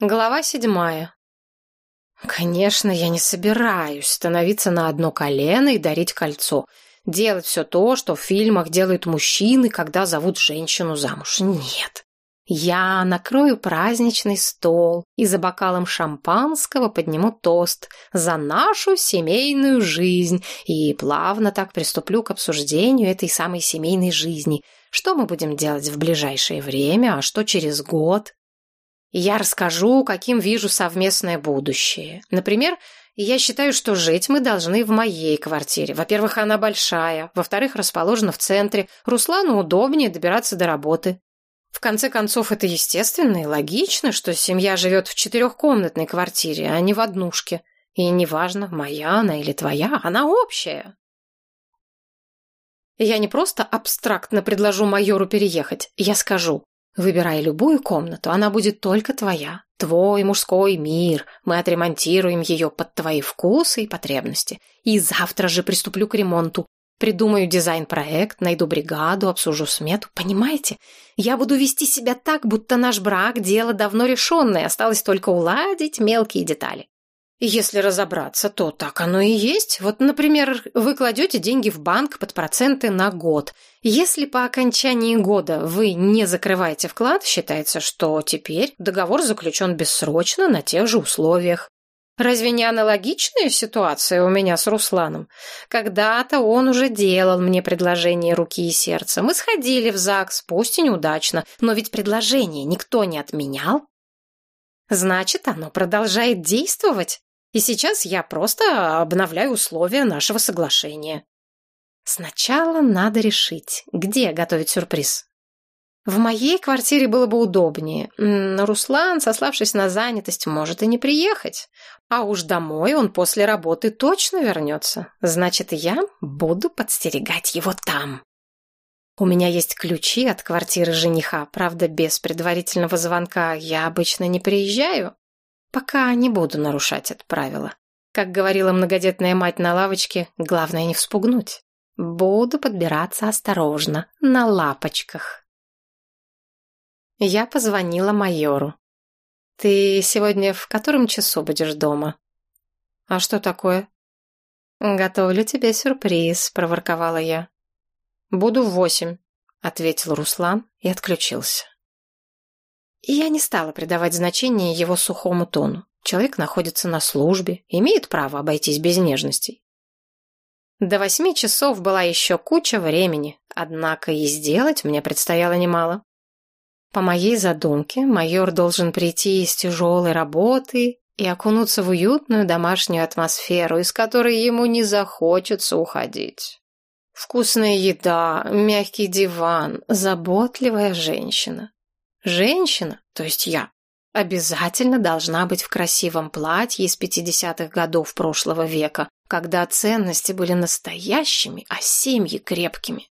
Глава седьмая. Конечно, я не собираюсь становиться на одно колено и дарить кольцо. Делать все то, что в фильмах делают мужчины, когда зовут женщину замуж. Нет. Я накрою праздничный стол и за бокалом шампанского подниму тост за нашу семейную жизнь и плавно так приступлю к обсуждению этой самой семейной жизни. Что мы будем делать в ближайшее время, а что через год? Я расскажу, каким вижу совместное будущее. Например, я считаю, что жить мы должны в моей квартире. Во-первых, она большая. Во-вторых, расположена в центре. Руслану удобнее добираться до работы. В конце концов, это естественно и логично, что семья живет в четырехкомнатной квартире, а не в однушке. И неважно, моя она или твоя, она общая. Я не просто абстрактно предложу майору переехать, я скажу, Выбирай любую комнату, она будет только твоя. Твой мужской мир. Мы отремонтируем ее под твои вкусы и потребности. И завтра же приступлю к ремонту. Придумаю дизайн-проект, найду бригаду, обсужу смету. Понимаете? Я буду вести себя так, будто наш брак – дело давно решенное, осталось только уладить мелкие детали. Если разобраться, то так оно и есть. Вот, например, вы кладете деньги в банк под проценты на год. Если по окончании года вы не закрываете вклад, считается, что теперь договор заключен бессрочно на тех же условиях. Разве не аналогичная ситуация у меня с Русланом? Когда-то он уже делал мне предложение руки и сердца. Мы сходили в ЗАГС, пусть и неудачно, но ведь предложение никто не отменял. Значит, оно продолжает действовать. И сейчас я просто обновляю условия нашего соглашения. Сначала надо решить, где готовить сюрприз. В моей квартире было бы удобнее. Но Руслан, сославшись на занятость, может и не приехать. А уж домой он после работы точно вернется. Значит, я буду подстерегать его там. У меня есть ключи от квартиры жениха, правда, без предварительного звонка я обычно не приезжаю. Пока не буду нарушать это правило. Как говорила многодетная мать на лавочке, главное не вспугнуть. Буду подбираться осторожно, на лапочках. Я позвонила майору. «Ты сегодня в котором часу будешь дома?» «А что такое?» «Готовлю тебе сюрприз», — проворковала я. «Буду в восемь», — ответил Руслан и отключился. И я не стала придавать значение его сухому тону. Человек находится на службе, имеет право обойтись без нежностей. До восьми часов была еще куча времени, однако и сделать мне предстояло немало. По моей задумке, майор должен прийти из тяжелой работы и окунуться в уютную домашнюю атмосферу, из которой ему не захочется уходить. Вкусная еда, мягкий диван, заботливая женщина. Женщина, то есть я, обязательно должна быть в красивом платье из 50-х годов прошлого века, когда ценности были настоящими, а семьи крепкими.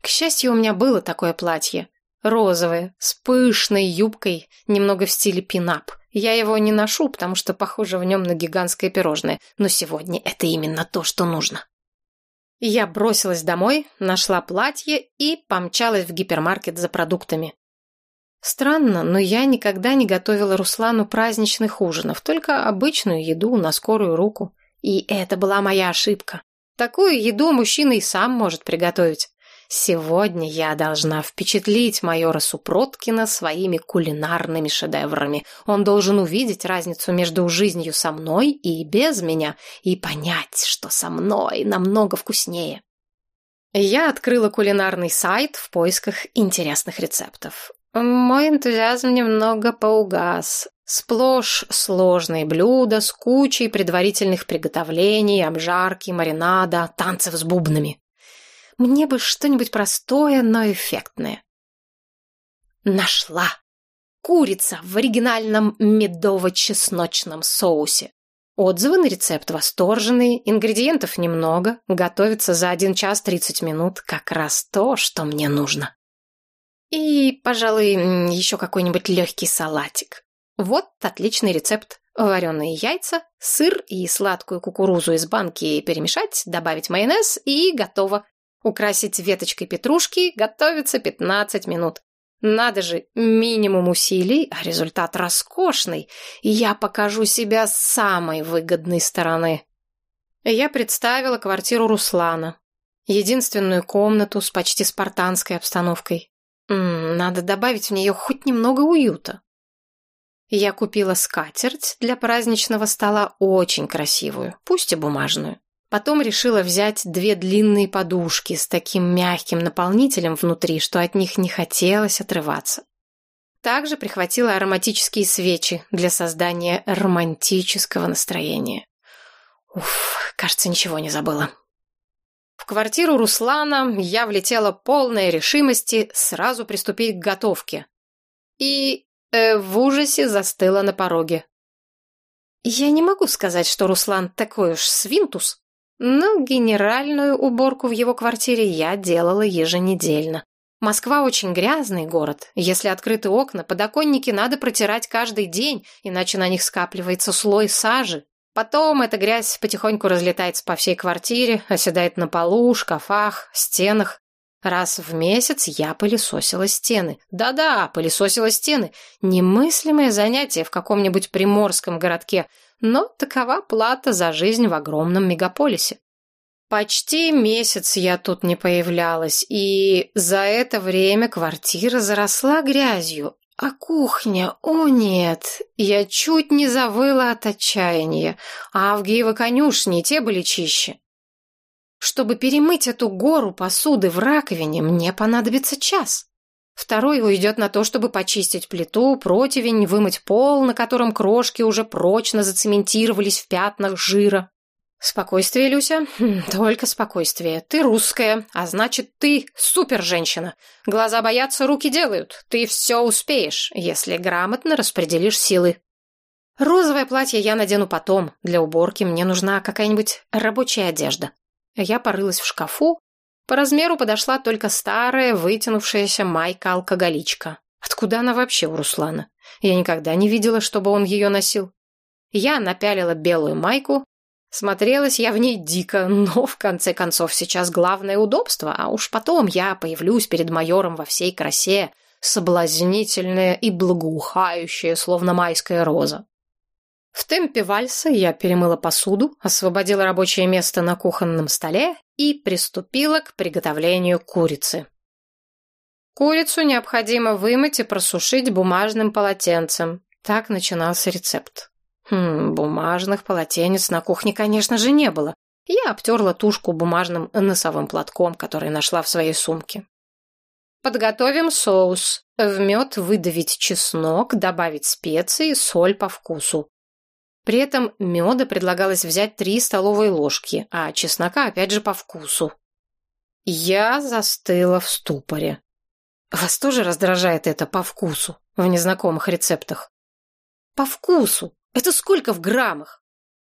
К счастью, у меня было такое платье. Розовое, с пышной юбкой, немного в стиле пинап. Я его не ношу, потому что похоже в нем на гигантское пирожное, но сегодня это именно то, что нужно. Я бросилась домой, нашла платье и помчалась в гипермаркет за продуктами. Странно, но я никогда не готовила Руслану праздничных ужинов, только обычную еду на скорую руку. И это была моя ошибка. Такую еду мужчина и сам может приготовить. Сегодня я должна впечатлить майора Супроткина своими кулинарными шедеврами. Он должен увидеть разницу между жизнью со мной и без меня и понять, что со мной намного вкуснее. Я открыла кулинарный сайт в поисках интересных рецептов. Мой энтузиазм немного поугас. Сплошь сложные блюда с кучей предварительных приготовлений, обжарки, маринада, танцев с бубнами. Мне бы что-нибудь простое, но эффектное. Нашла! Курица в оригинальном медово-чесночном соусе. Отзывы на рецепт восторженные, ингредиентов немного, готовится за 1 час 30 минут, как раз то, что мне нужно. И, пожалуй, еще какой-нибудь легкий салатик. Вот отличный рецепт. Вареные яйца, сыр и сладкую кукурузу из банки перемешать, добавить майонез и готово. Украсить веточкой петрушки готовится 15 минут. Надо же, минимум усилий, а результат роскошный, я покажу себя с самой выгодной стороны. Я представила квартиру Руслана. Единственную комнату с почти спартанской обстановкой. Надо добавить в нее хоть немного уюта. Я купила скатерть для праздничного стола очень красивую, пусть и бумажную. Потом решила взять две длинные подушки с таким мягким наполнителем внутри, что от них не хотелось отрываться. Также прихватила ароматические свечи для создания романтического настроения. Уф, кажется, ничего не забыла. Квартиру Руслана я влетела полной решимости сразу приступить к готовке. И э, в ужасе застыла на пороге. Я не могу сказать, что Руслан такой уж свинтус, но генеральную уборку в его квартире я делала еженедельно. Москва очень грязный город. Если открыты окна, подоконники надо протирать каждый день, иначе на них скапливается слой сажи. Потом эта грязь потихоньку разлетается по всей квартире, оседает на полу, шкафах, стенах. Раз в месяц я пылесосила стены. Да-да, пылесосила стены. Немыслимое занятие в каком-нибудь приморском городке – но такова плата за жизнь в огромном мегаполисе. Почти месяц я тут не появлялась, и за это время квартира заросла грязью. А кухня, о нет, я чуть не завыла от отчаяния, а Авгиева конюшни те были чище. Чтобы перемыть эту гору посуды в раковине, мне понадобится час. Второй уйдет на то, чтобы почистить плиту, противень, вымыть пол, на котором крошки уже прочно зацементировались в пятнах жира. Спокойствие, Люся, хм, только спокойствие. Ты русская, а значит, ты супер-женщина. Глаза боятся, руки делают. Ты все успеешь, если грамотно распределишь силы. Розовое платье я надену потом. Для уборки мне нужна какая-нибудь рабочая одежда. Я порылась в шкафу, по размеру подошла только старая, вытянувшаяся майка-алкоголичка. Откуда она вообще у Руслана? Я никогда не видела, чтобы он ее носил. Я напялила белую майку. Смотрелась я в ней дико, но в конце концов сейчас главное удобство, а уж потом я появлюсь перед майором во всей красе, соблазнительная и благоухающая, словно майская роза. В темпе вальса я перемыла посуду, освободила рабочее место на кухонном столе и приступила к приготовлению курицы. Курицу необходимо вымыть и просушить бумажным полотенцем. Так начинался рецепт. Хм, бумажных полотенец на кухне, конечно же, не было. Я обтерла тушку бумажным носовым платком, который нашла в своей сумке. Подготовим соус. В мед выдавить чеснок, добавить специи, соль по вкусу. При этом меда предлагалось взять три столовые ложки, а чеснока опять же по вкусу. Я застыла в ступоре. Вас тоже раздражает это по вкусу в незнакомых рецептах? По вкусу? Это сколько в граммах?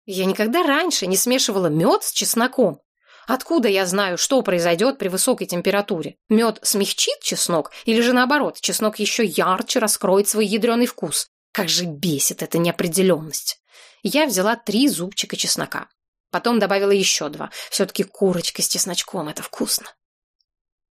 Я никогда раньше не смешивала мед с чесноком. Откуда я знаю, что произойдет при высокой температуре? Мед смягчит чеснок или же наоборот, чеснок еще ярче раскроет свой ядреный вкус? Как же бесит эта неопределенность. Я взяла три зубчика чеснока. Потом добавила еще два. Все-таки курочка с чесночком – это вкусно.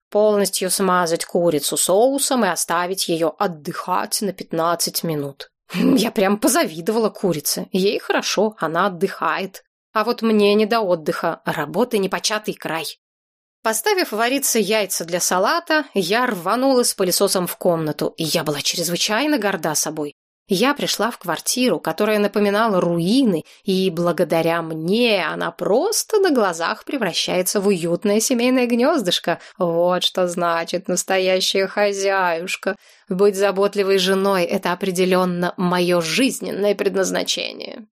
Полностью смазать курицу соусом и оставить ее отдыхать на 15 минут. Я прям позавидовала курице. Ей хорошо, она отдыхает. А вот мне не до отдыха, работы непочатый край. Поставив вариться яйца для салата, я рванула с пылесосом в комнату, и я была чрезвычайно горда собой. Я пришла в квартиру, которая напоминала руины, и благодаря мне она просто на глазах превращается в уютное семейное гнездышко. Вот что значит настоящая хозяюшка. Быть заботливой женой – это определенно мое жизненное предназначение.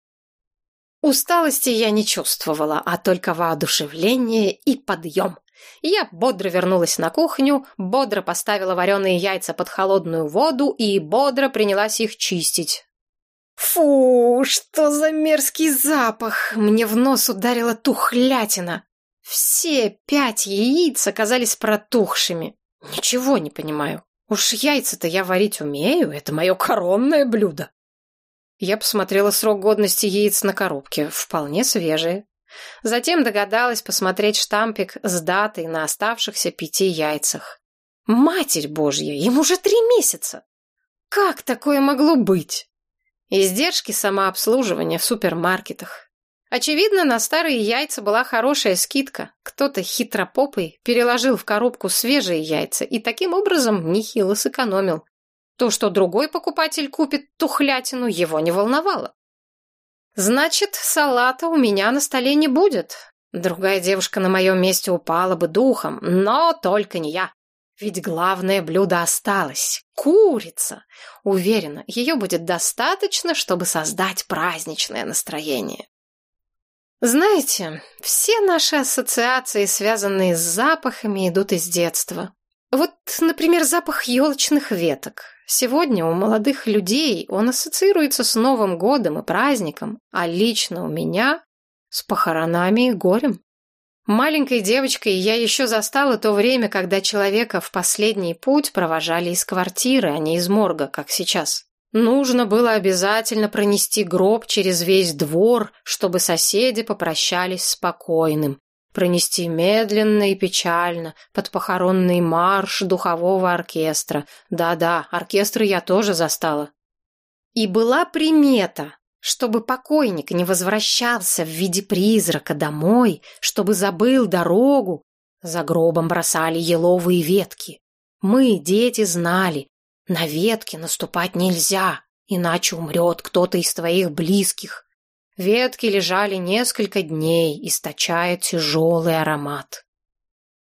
Усталости я не чувствовала, а только воодушевление и подъем. Я бодро вернулась на кухню, бодро поставила вареные яйца под холодную воду и бодро принялась их чистить. Фу, что за мерзкий запах! Мне в нос ударила тухлятина. Все пять яиц оказались протухшими. Ничего не понимаю. Уж яйца-то я варить умею, это мое коронное блюдо. Я посмотрела срок годности яиц на коробке. Вполне свежие. Затем догадалась посмотреть штампик с датой на оставшихся пяти яйцах. Матерь Божья, ему уже три месяца! Как такое могло быть? Издержки самообслуживания в супермаркетах. Очевидно, на старые яйца была хорошая скидка. Кто-то хитропопый переложил в коробку свежие яйца и таким образом нехило сэкономил. То, что другой покупатель купит тухлятину, его не волновало. Значит, салата у меня на столе не будет. Другая девушка на моем месте упала бы духом, но только не я. Ведь главное блюдо осталось — курица. Уверена, ее будет достаточно, чтобы создать праздничное настроение. Знаете, все наши ассоциации, связанные с запахами, идут из детства. Вот, например, запах елочных веток. Сегодня у молодых людей он ассоциируется с Новым годом и праздником, а лично у меня — с похоронами и горем. Маленькой девочкой я еще застала то время, когда человека в последний путь провожали из квартиры, а не из морга, как сейчас. Нужно было обязательно пронести гроб через весь двор, чтобы соседи попрощались спокойным. Пронести медленно и печально, под похоронный марш духового оркестра. Да-да, оркестры я тоже застала. И была примета, чтобы покойник не возвращался в виде призрака домой, чтобы забыл дорогу. За гробом бросали еловые ветки. Мы, дети, знали, на ветки наступать нельзя, иначе умрет кто-то из твоих близких. Ветки лежали несколько дней, источая тяжелый аромат.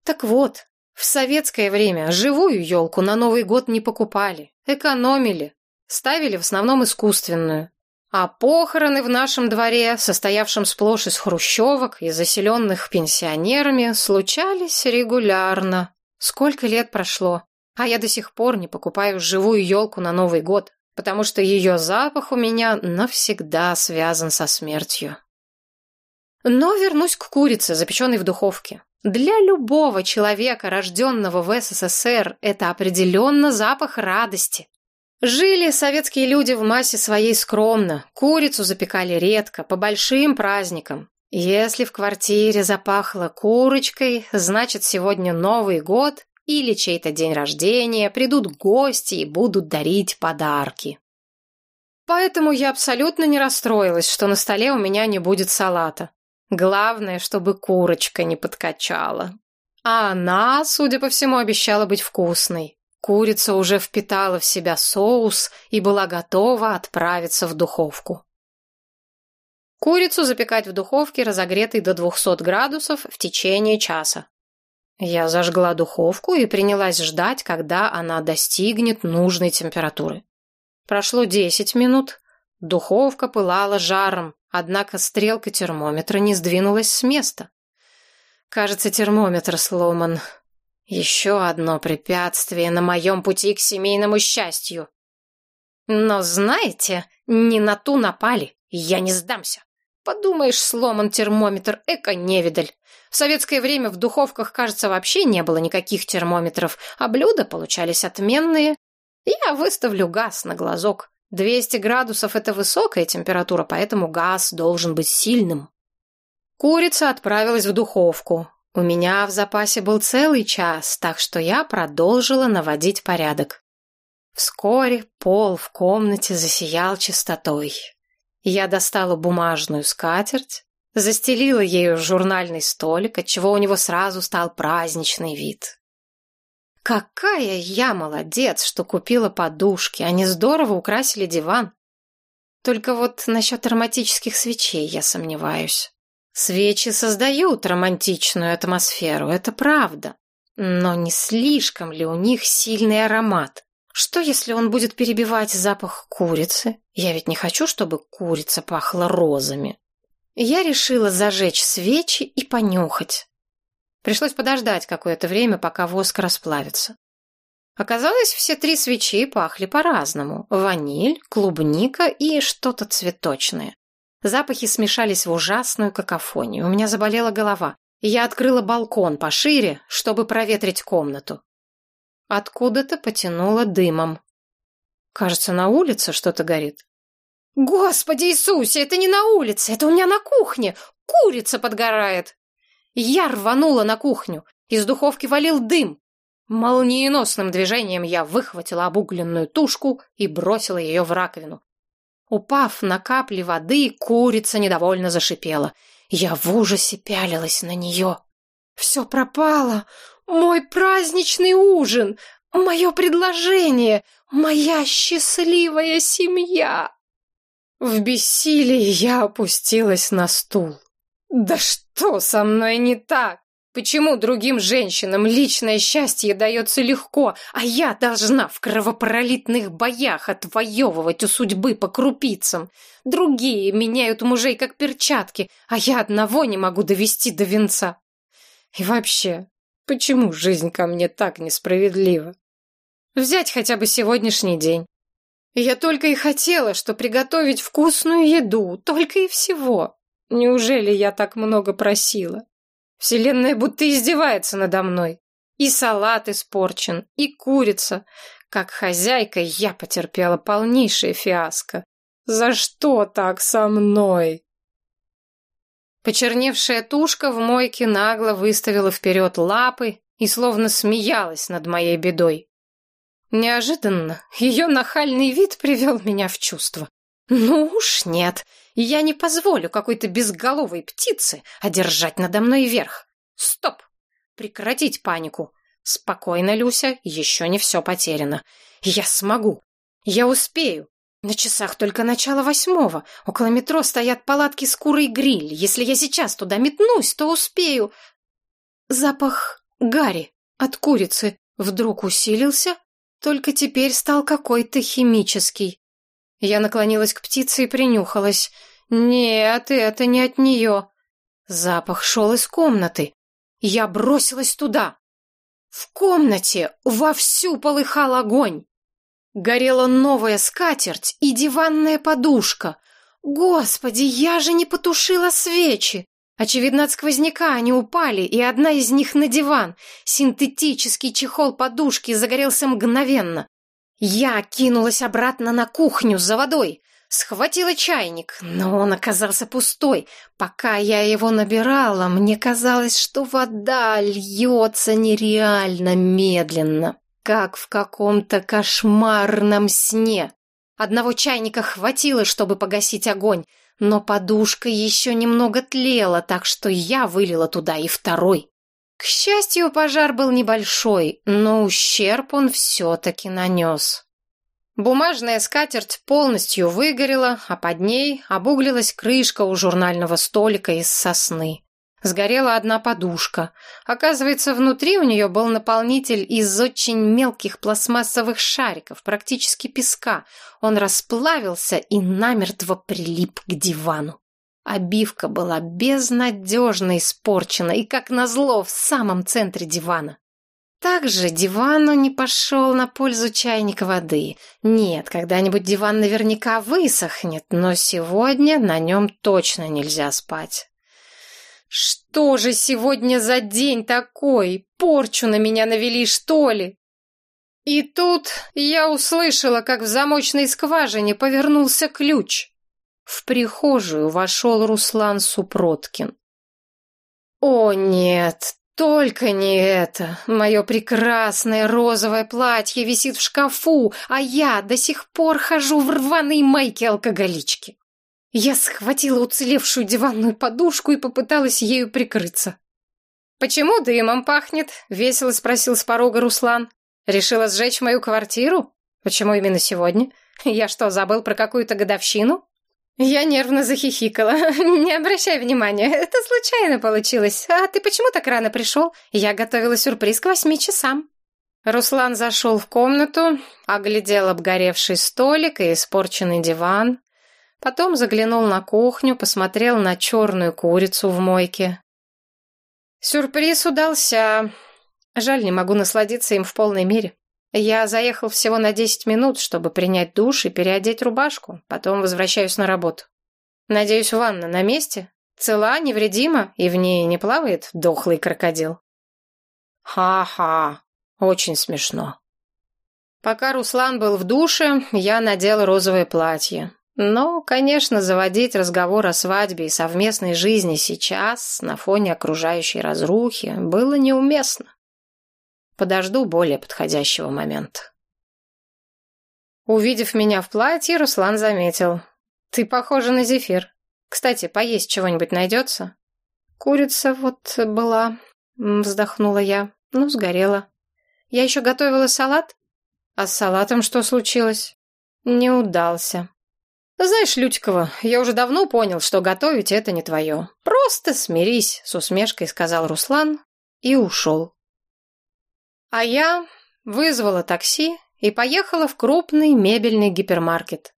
Так вот, в советское время живую елку на Новый год не покупали, экономили, ставили в основном искусственную. А похороны в нашем дворе, состоявшем сплошь из хрущевок и заселенных пенсионерами, случались регулярно. Сколько лет прошло? А я до сих пор не покупаю живую елку на Новый год, потому что ее запах у меня навсегда связан со смертью. Но вернусь к курице, запеченной в духовке. Для любого человека, рожденного в СССР, это определенно запах радости. Жили советские люди в массе своей скромно, курицу запекали редко, по большим праздникам. Если в квартире запахло курочкой, значит сегодня Новый год или чей-то день рождения, придут гости и будут дарить подарки. Поэтому я абсолютно не расстроилась, что на столе у меня не будет салата. Главное, чтобы курочка не подкачала. А она, судя по всему, обещала быть вкусной. Курица уже впитала в себя соус и была готова отправиться в духовку. Курицу запекать в духовке, разогретой до 200 градусов, в течение часа. Я зажгла духовку и принялась ждать, когда она достигнет нужной температуры. Прошло десять минут, духовка пылала жаром, однако стрелка термометра не сдвинулась с места. Кажется, термометр сломан. Еще одно препятствие на моем пути к семейному счастью. Но знаете, не на ту напали, я не сдамся. Подумаешь, сломан термометр, эко-невидаль. В советское время в духовках, кажется, вообще не было никаких термометров, а блюда получались отменные. Я выставлю газ на глазок. 200 градусов – это высокая температура, поэтому газ должен быть сильным. Курица отправилась в духовку. У меня в запасе был целый час, так что я продолжила наводить порядок. Вскоре пол в комнате засиял чистотой. Я достала бумажную скатерть, застелила ею журнальный столик, отчего у него сразу стал праздничный вид. Какая я молодец, что купила подушки, они здорово украсили диван. Только вот насчет ароматических свечей я сомневаюсь. Свечи создают романтичную атмосферу, это правда. Но не слишком ли у них сильный аромат? Что, если он будет перебивать запах курицы? Я ведь не хочу, чтобы курица пахла розами. Я решила зажечь свечи и понюхать. Пришлось подождать какое-то время, пока воск расплавится. Оказалось, все три свечи пахли по-разному. Ваниль, клубника и что-то цветочное. Запахи смешались в ужасную какофонию. У меня заболела голова. Я открыла балкон пошире, чтобы проветрить комнату. Откуда-то потянуло дымом. Кажется, на улице что-то горит. «Господи Иисусе, это не на улице, это у меня на кухне! Курица подгорает!» Я рванула на кухню. Из духовки валил дым. Молниеносным движением я выхватила обугленную тушку и бросила ее в раковину. Упав на капли воды, курица недовольно зашипела. Я в ужасе пялилась на нее. «Все пропало! Мой праздничный ужин! Мое предложение! Моя счастливая семья!» В бессилии я опустилась на стул. «Да что со мной не так? Почему другим женщинам личное счастье дается легко, а я должна в кровопролитных боях отвоевывать у судьбы по крупицам? Другие меняют мужей как перчатки, а я одного не могу довести до венца. И вообще, почему жизнь ко мне так несправедлива? Взять хотя бы сегодняшний день. Я только и хотела, что приготовить вкусную еду, только и всего. Неужели я так много просила? Вселенная будто издевается надо мной. И салат испорчен, и курица. Как хозяйка я потерпела полнейшее фиаско. За что так со мной? Почерневшая тушка в мойке нагло выставила вперед лапы и словно смеялась над моей бедой. Неожиданно ее нахальный вид привел меня в чувство. Ну уж нет, я не позволю какой-то безголовой птице одержать надо мной верх. Стоп! Прекратить панику. Спокойно, Люся, еще не все потеряно. Я смогу. Я успею. На часах только начало восьмого. Около метро стоят палатки с курой гриль. Если я сейчас туда метнусь, то успею. Запах гари от курицы вдруг усилился, только теперь стал какой-то химический. Я наклонилась к птице и принюхалась. Нет, это не от нее. Запах шел из комнаты. Я бросилась туда. В комнате вовсю полыхал огонь. Горела новая скатерть и диванная подушка. Господи, я же не потушила свечи. Очевидно, от сквозняка они упали, и одна из них на диван. Синтетический чехол подушки загорелся мгновенно. Я кинулась обратно на кухню за водой, схватила чайник, но он оказался пустой. Пока я его набирала, мне казалось, что вода льется нереально медленно, как в каком-то кошмарном сне. Одного чайника хватило, чтобы погасить огонь, но подушка еще немного тлела, так что я вылила туда и второй. К счастью, пожар был небольшой, но ущерб он все-таки нанес. Бумажная скатерть полностью выгорела, а под ней обуглилась крышка у журнального столика из сосны. Сгорела одна подушка. Оказывается, внутри у нее был наполнитель из очень мелких пластмассовых шариков, практически песка. Он расплавился и намертво прилип к дивану. Обивка была безнадежно испорчена и, как назло, в самом центре дивана. Также дивану не пошел на пользу чайник воды. Нет, когда-нибудь диван наверняка высохнет, но сегодня на нем точно нельзя спать. Что же сегодня за день такой? Порчу на меня навели, что ли? И тут я услышала, как в замочной скважине повернулся ключ. В прихожую вошел Руслан Супроткин. О нет, только не это. Мое прекрасное розовое платье висит в шкафу, а я до сих пор хожу в рваной майке алкоголички. Я схватила уцелевшую диванную подушку и попыталась ею прикрыться. «Почему дымом пахнет?» — весело спросил с порога Руслан. «Решила сжечь мою квартиру? Почему именно сегодня? Я что, забыл про какую-то годовщину?» Я нервно захихикала. «Не обращай внимания, это случайно получилось. А ты почему так рано пришел? Я готовила сюрприз к восьми часам». Руслан зашел в комнату, оглядел обгоревший столик и испорченный диван. Потом заглянул на кухню, посмотрел на черную курицу в мойке. Сюрприз удался. Жаль, не могу насладиться им в полной мере. Я заехал всего на десять минут, чтобы принять душ и переодеть рубашку. Потом возвращаюсь на работу. Надеюсь, ванна на месте? Цела, невредима, и в ней не плавает дохлый крокодил? Ха-ха, очень смешно. Пока Руслан был в душе, я надел розовое платье. Но, конечно, заводить разговор о свадьбе и совместной жизни сейчас, на фоне окружающей разрухи, было неуместно. Подожду более подходящего момента. Увидев меня в платье, Руслан заметил. «Ты похожа на зефир. Кстати, поесть чего-нибудь найдется?» «Курица вот была», — вздохнула я. «Ну, сгорела. Я еще готовила салат?» «А с салатом что случилось?» «Не удался». «Знаешь, Лютикова, я уже давно понял, что готовить это не твое. Просто смирись», — с усмешкой сказал Руслан и ушел. А я вызвала такси и поехала в крупный мебельный гипермаркет.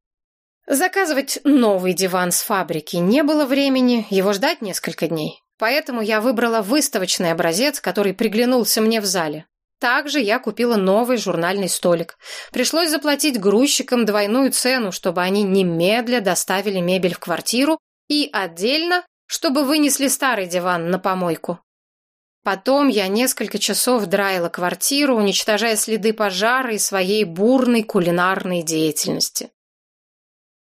Заказывать новый диван с фабрики не было времени, его ждать несколько дней. Поэтому я выбрала выставочный образец, который приглянулся мне в зале. Также я купила новый журнальный столик. Пришлось заплатить грузчикам двойную цену, чтобы они немедля доставили мебель в квартиру и отдельно, чтобы вынесли старый диван на помойку. Потом я несколько часов драила квартиру, уничтожая следы пожара и своей бурной кулинарной деятельности.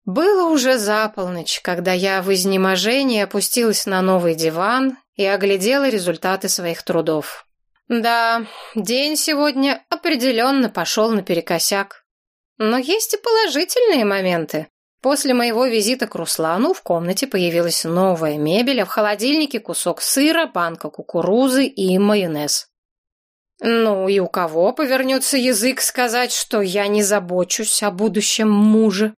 Было уже за полночь, когда я в изнеможении опустилась на новый диван и оглядела результаты своих трудов. Да, день сегодня определенно пошел наперекосяк. Но есть и положительные моменты. После моего визита к Руслану в комнате появилась новая мебель, а в холодильнике кусок сыра, банка кукурузы и майонез. Ну и у кого повернется язык сказать, что я не забочусь о будущем муже?